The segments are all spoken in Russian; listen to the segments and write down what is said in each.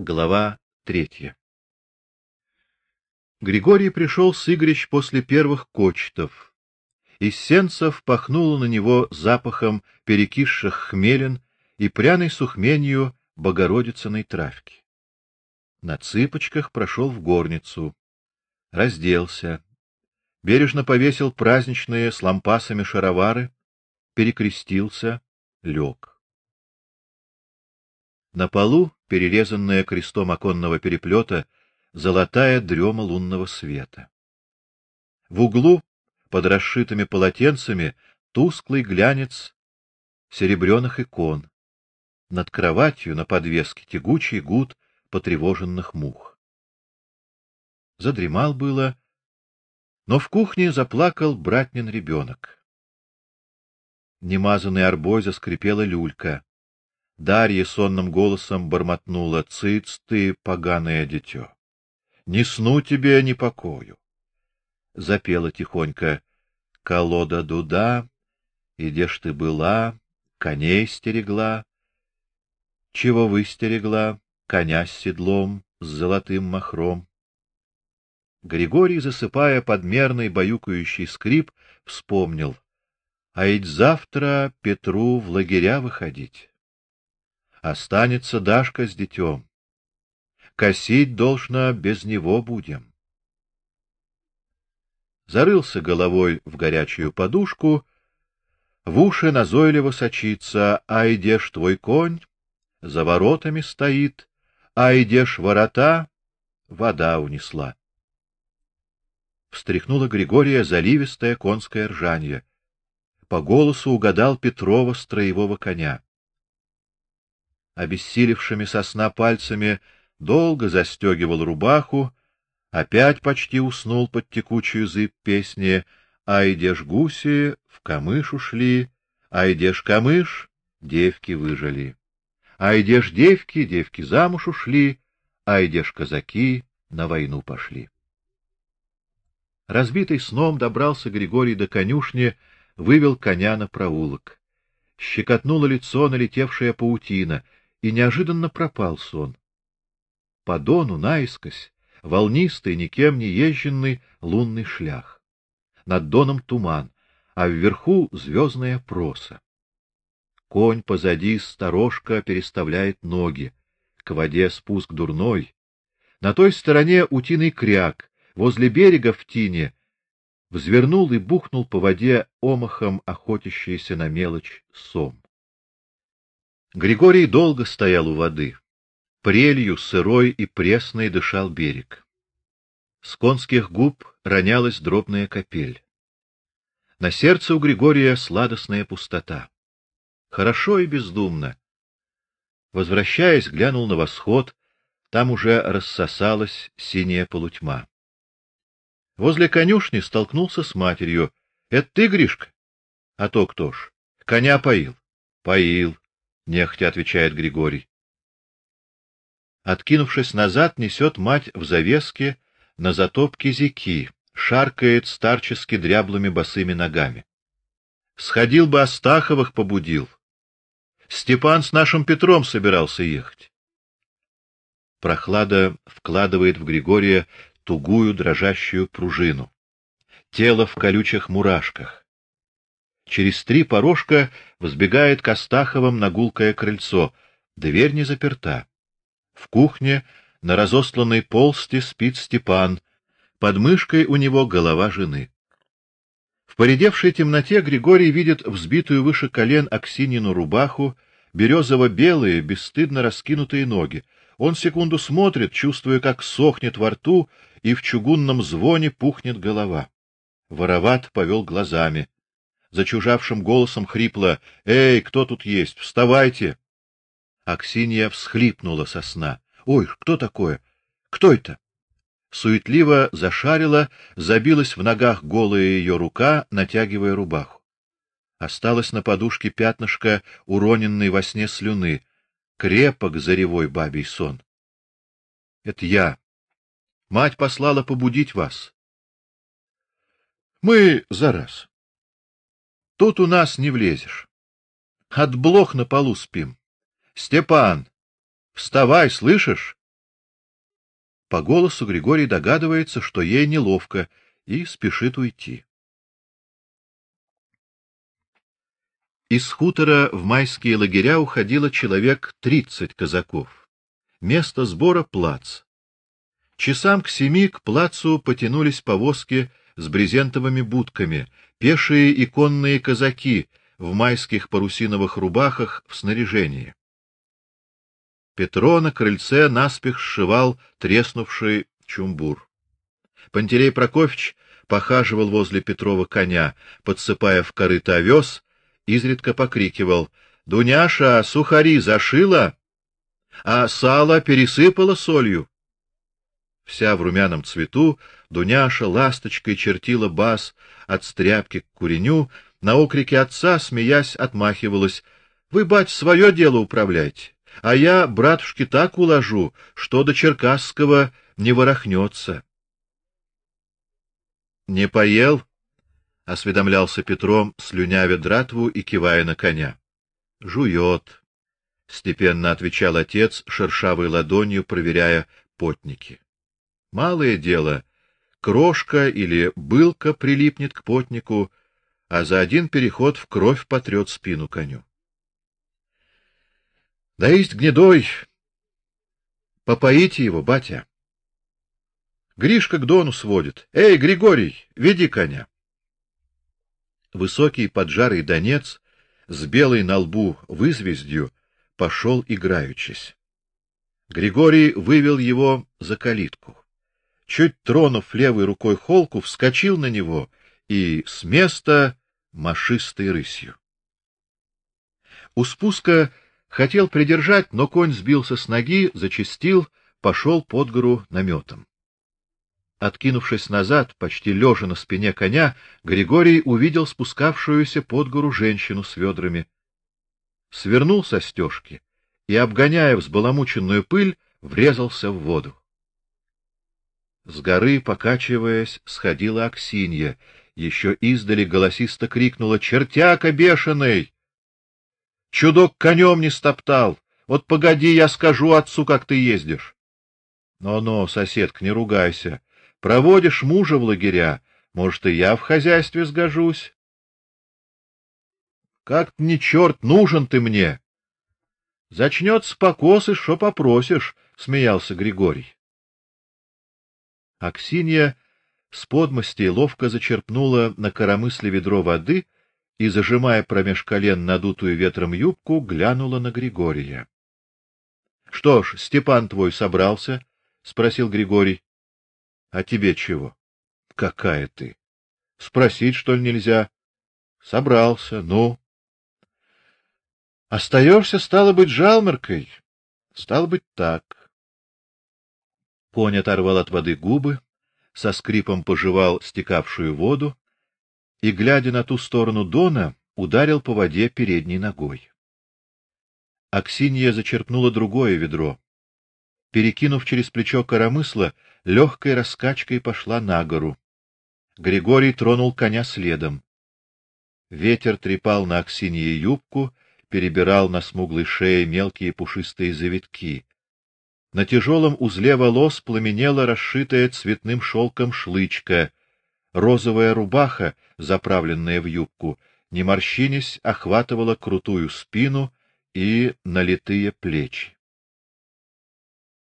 Глава третья. Григорий пришел с Игорич после первых кочетов. Из сенцев пахнуло на него запахом перекисших хмелен и пряной сухменью богородицыной травки. На цыпочках прошел в горницу, разделся, бережно повесил праздничные с лампасами шаровары, перекрестился, лег. На полу, перерезанная крестом оконного переплета, золотая дрема лунного света. В углу, под расшитыми полотенцами, тусклый глянец серебряных икон. Над кроватью на подвеске тягучий гуд потревоженных мух. Задремал было, но в кухне заплакал братнин ребенок. Немазанный арбой заскрипела люлька. Дарья сонным голосом бормотнула: "Цыц ты, поганое дитё. Ни сну тебе, ни покою". Запела тихонько: "Колода дуда, и где ж ты была, коней стерегла? Чего вы стерегла? Коня с седлом, с золотым махром". Григорий, засыпая под мерный баюкающий скрип, вспомнил: "А ведь завтра Петру в лагеря выходить". Останется Дашка с детем. Косить должно без него будем. Зарылся головой в горячую подушку, в уши назойливо сочится: "Ай, идешь твой конь, за воротами стоит, а идешь ворота, вода унесла". Встряхнула Григория заливистое конское ржанье. По голосу угадал Петрова строевого коня обессилевшими со сна пальцами долго застегивал рубаху, опять почти уснул под текучую зыбь песни «Айдешь гуси, в камыш ушли, айдешь камыш, девки выжили, айдешь девки, девки замуж ушли, айдешь казаки, на войну пошли». Разбитый сном добрался Григорий до конюшни, вывел коня на проулок. Щекотнуло лицо налетевшая паутина — и неожиданно пропал сон. По дону наискось волнистый, никем не езженный лунный шлях. Над доном туман, а вверху звездная проса. Конь позади сторожка переставляет ноги. К воде спуск дурной. На той стороне утиный кряк, возле берега в тине взвернул и бухнул по воде омахом охотящийся на мелочь сом. Григорий долго стоял у воды. Прелью сырой и пресной дышал берег. С конских губ ронялась дробная капель. На сердце у Григория сладостная пустота. Хорошо и бездумно. Возвращаясь, глянул на восход, там уже рассосалась синяя полутьма. Возле конюшни столкнулся с матерью. Это ты, Гришка? А то кто ж? Коня поил. Поил нехотя отвечает Григорий. Откинувшись назад, несет мать в завеске на затопке зики, шаркает старчески дряблыми босыми ногами. Сходил бы Астаховых побудил. Степан с нашим Петром собирался ехать. Прохлада вкладывает в Григория тугую дрожащую пружину. Тело в колючих мурашках. Через три порожка взбегает к Астаховым на гулкое крыльцо. Дверь не заперта. В кухне на разосланной полсти спит Степан. Под мышкой у него голова жены. В поредевшей темноте Григорий видит взбитую выше колен Аксинину рубаху, березово-белые, бесстыдно раскинутые ноги. Он секунду смотрит, чувствуя, как сохнет во рту, и в чугунном звоне пухнет голова. Вороват повел глазами зачужавшим голосом хрипло: "Эй, кто тут есть? Вставайте!" Аксинья всхлипнула со сна. "Ой, кто такое? Кто это?" Суетливо зашарила, забилась в ногах голая ее рука, натягивая рубаху. Осталось на подушке пятнышко уроненной во сне слюны. Крепок заревой бабий сон. Это я. Мать послала побудить вас. Мы за раз. Тут у нас не влезешь. От блох на полу спим. Степан, вставай, слышишь? По голосу Григорий догадывается, что ей неловко, и спешит уйти. Из хутора в майские лагеря уходило человек тридцать казаков. Место сбора плац. Часам к семи к плацу потянулись повозки с брезентовыми будками, пешие и конные казаки в майских парусиновых рубахах в снаряжении. Петро на крыльце наспех сшивал треснувший чумбур. Пантелей Прокофьевич похаживал возле Петрова коня, подсыпая в корыто овес, изредка покрикивал: "Дуняша, сухари зашила, а сало пересыпала солью". Вся в румяном цвету, Дуняша ласточкой чертила бас от стряпки к куреню, на окрики отца, смеясь, отмахивалась: "Вы, бать, свое дело управляйте, а я братушке так уложу, что до Черкасского не ворохнется. Не поел? осведомлялся Петром, слюнявя дратву и кивая на коня. Жует, степенно отвечал отец, шершавой ладонью проверяя потники. Малое дело, крошка или былка прилипнет к потнику, а за один переход в кровь потрет спину коню. Да есть гнедой. Попоите его, батя. Гришка к дону сводит. Эй, Григорий, веди коня. Высокий поджарый донец с белой на лбу вызвездью пошел играючись. Григорий вывел его за калитку. Чуть тронув левой рукой холку, вскочил на него и с места машистой рысью. У спуска хотел придержать, но конь сбился с ноги, зачастил, пошел под гору наметом. Откинувшись назад, почти лежа на спине коня, Григорий увидел спускавшуюся под гору женщину с ведрами. Свернул со стежки и, обгоняя взбаламученную пыль, врезался в воду. С горы, покачиваясь, сходила Аксинья, еще издали голосисто крикнула: "Чертяка бешеный! Чудок конем не стоптал. Вот погоди, я скажу отцу, как ты ездишь". "Но-но, соседка, не ругайся. Проводишь мужа в лагеря, может, и я в хозяйстве сгожусь. Как не черт нужен ты мне. Зачнется покосы, что попросишь, смеялся Григорий. Аксинья с подмости ловко зачерпнула на коромысле ведро воды и, зажимая промеж колен надутую ветром юбку, глянула на Григория. Что ж, Степан твой собрался? спросил Григорий. А тебе чего? Какая ты? Спросить что ли нельзя? Собрался, ну. Остаешься, стало быть, жалмеркой. Стало быть, так. Конь оторвал от воды губы, со скрипом пожевал стекавшую воду и, глядя на ту сторону Дона, ударил по воде передней ногой. Аксинья зачерпнула другое ведро. Перекинув через плечо коромысла, легкой раскачкой пошла на гору. Григорий тронул коня следом. Ветер трепал на Аксинье юбку, перебирал на смуглой шее мелкие пушистые завитки. На тяжелом узле волос пламенела расшитая цветным шелком шлычка. Розовая рубаха, заправленная в юбку, не морщинясь, охватывала крутую спину и налитые плечи.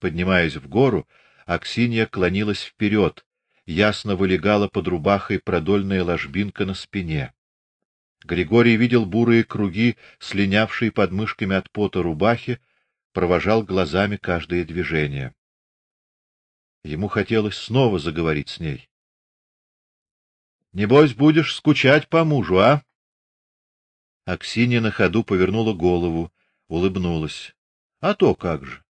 Поднимаясь в гору, Аксинья клонилась вперед, ясно вылегала под рубахой продольная ложбинка на спине. Григорий видел бурые круги, слинявшие под мышками от пота рубахи, провожал глазами каждое движение. Ему хотелось снова заговорить с ней. Небось будешь скучать по мужу, а? Аксинья на ходу повернула голову, улыбнулась. А то как же?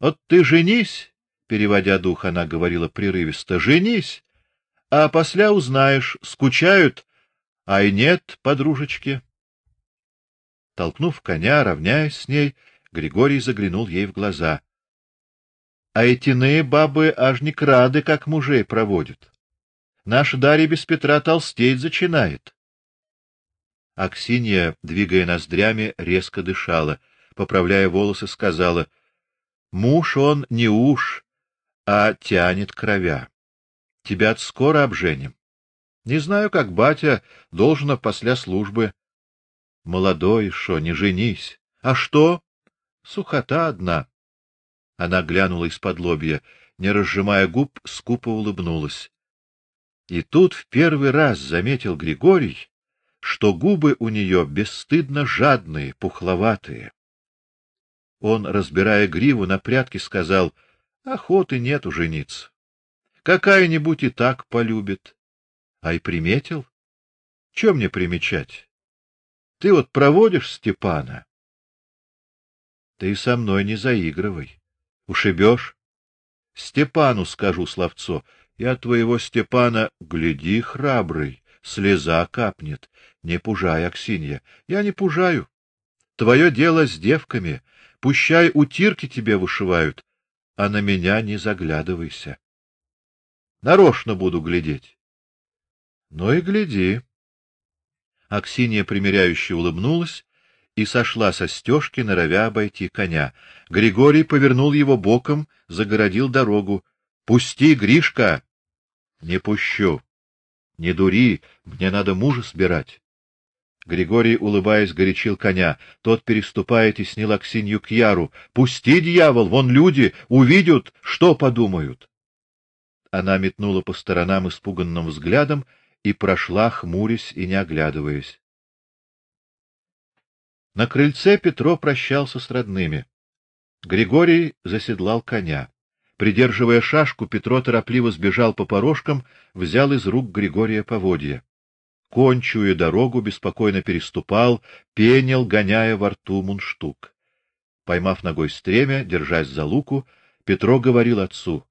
Вот ты женись, переводя дух, она говорила прерывисто: "Женись, а после узнаешь, скучают, а и нет, подружечки". Толкнув коня, равняясь с ней, Григорий заглянул ей в глаза. А эти иные бабы аж не крады, как мужей проводят. Наш Дарья без Петра толстеть зачинает. Аксинья, двигая ноздрями, резко дышала, поправляя волосы, сказала: "Муж он не уж, а тянет кровя. Тебя скоро обженим. Не знаю, как батя должно после службы. Молодой, шо, не женись. А что? Сухота одна. Она глянула из-под лобья, не разжимая губ, скупо улыбнулась. И тут в первый раз заметил Григорий, что губы у нее бесстыдно жадные, пухловатые. Он, разбирая гриву на прядке, сказал: "Охоты нет у жениться. Какая-нибудь и так полюбит. А и приметил? Чем мне примечать? Ты вот проводишь Степана. Ты со мной не заигрывай. Ушибешь? Степану скажу словцо. Я твоего Степана, гляди, храбрый, слеза капнет. Не пужай, Аксинья. Я не пужаю. Твое дело с девками. Пущай утирки тебе вышивают, а на меня не заглядывайся. Нарочно буду глядеть. Ну и гляди. Аксинья примиряюще улыбнулась и сошла со стежки, норовя обойти коня. Григорий повернул его боком, загородил дорогу. Пусти, Гришка. Не пущу. Не дури, мне надо мужа собирать. Григорий, улыбаясь, горячил коня. Тот переступает и снил Аксинью к Яру. Пусти, дьявол, вон люди увидят, что подумают. Она метнула по сторонам испуганным взглядом и прошла, хмурясь и не оглядываясь. На крыльце Петро прощался с родными. Григорий заседлал коня. Придерживая шашку, Петро торопливо сбежал по порожкам, взял из рук Григория поводья. Кончуя дорогу, беспокойно переступал, пенил, гоняя во рту мунштук. Поймав ногой стремя, держась за луку, Петро говорил отцу: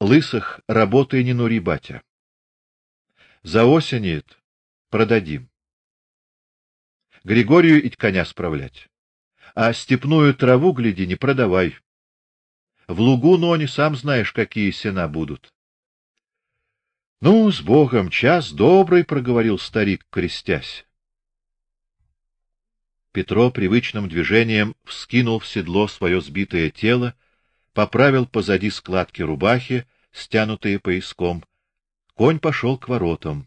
Лысых работай не нури, батя. За осенит продадим. Григорию ить коня справлять. А степную траву, гляди, не продавай. В лугу, но не сам знаешь, какие сена будут. Ну, с Богом, час добрый, проговорил старик, крестясь. Петро привычным движением вскинул в седло свое сбитое тело, поправил позади складки рубахи, стянутые пояском. Конь пошел к воротам.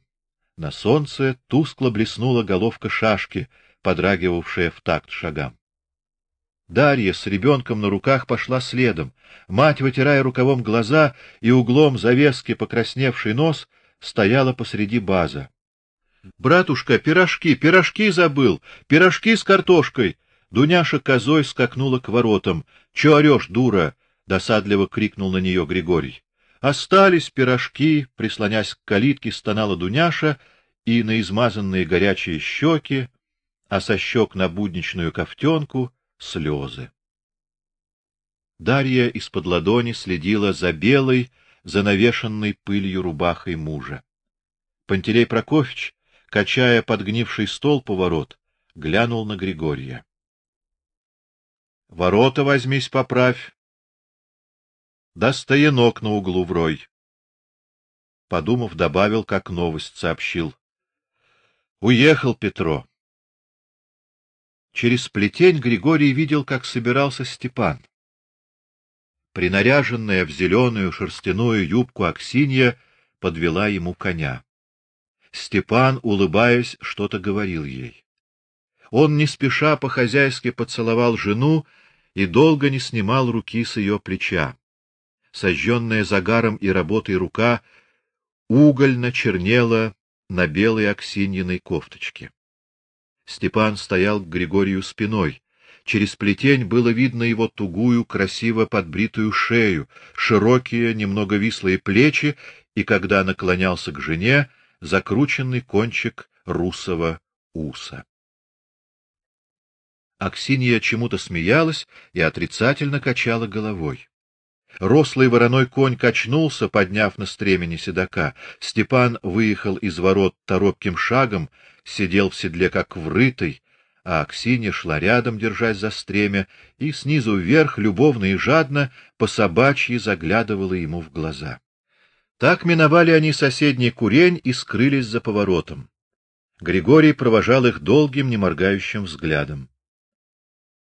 На солнце тускло блеснула головка шашки, подрагивавшая в такт шагам. Дарья с ребенком на руках пошла следом. Мать, вытирая рукавом глаза и углом завески покрасневший нос, стояла посреди база. Братушка, пирожки, пирожки забыл, пирожки с картошкой. Дуняша козой скакнула к воротам. Че орешь, дура? досадливо крикнул на нее Григорий. Остались пирожки, прислонясь к калитке, стонала Дуняша, и на измазанные горячие щеки, а со щек на будничную ковтенку слезы. Дарья из-под ладони следила за белой, занавешенной пылью рубахой мужа. Пантелей Прокофьевич, качая подгнивший стол поворот, глянул на Григория. Ворота возьмись поправь, да стоянок на углу врой. Подумав, добавил, как новость сообщил. Уехал Петро. Через плетень Григорий видел, как собирался Степан. Принаряженная в зеленую шерстяную юбку Аксинья подвела ему коня. Степан, улыбаясь, что-то говорил ей. Он не спеша по-хозяйски поцеловал жену и долго не снимал руки с ее плеча сожженная загаром и работой рука угольно чернела на белой аксиньиной кофточке. Степан стоял к Григорию спиной. Через плетень было видно его тугую, красиво подбритую шею, широкие, немного вислые плечи и, когда наклонялся к жене, закрученный кончик русого уса. Аксинья чему-то смеялась и отрицательно качала головой. Рослый вороной конь качнулся, подняв на стремени седока. Степан выехал из ворот торопким шагом, сидел в седле как врытый, а Аксинья шла рядом, держась за стремя, и снизу вверх любовно и жадно по собачьи заглядывала ему в глаза. Так миновали они соседний курень и скрылись за поворотом. Григорий провожал их долгим, неморгающим взглядом.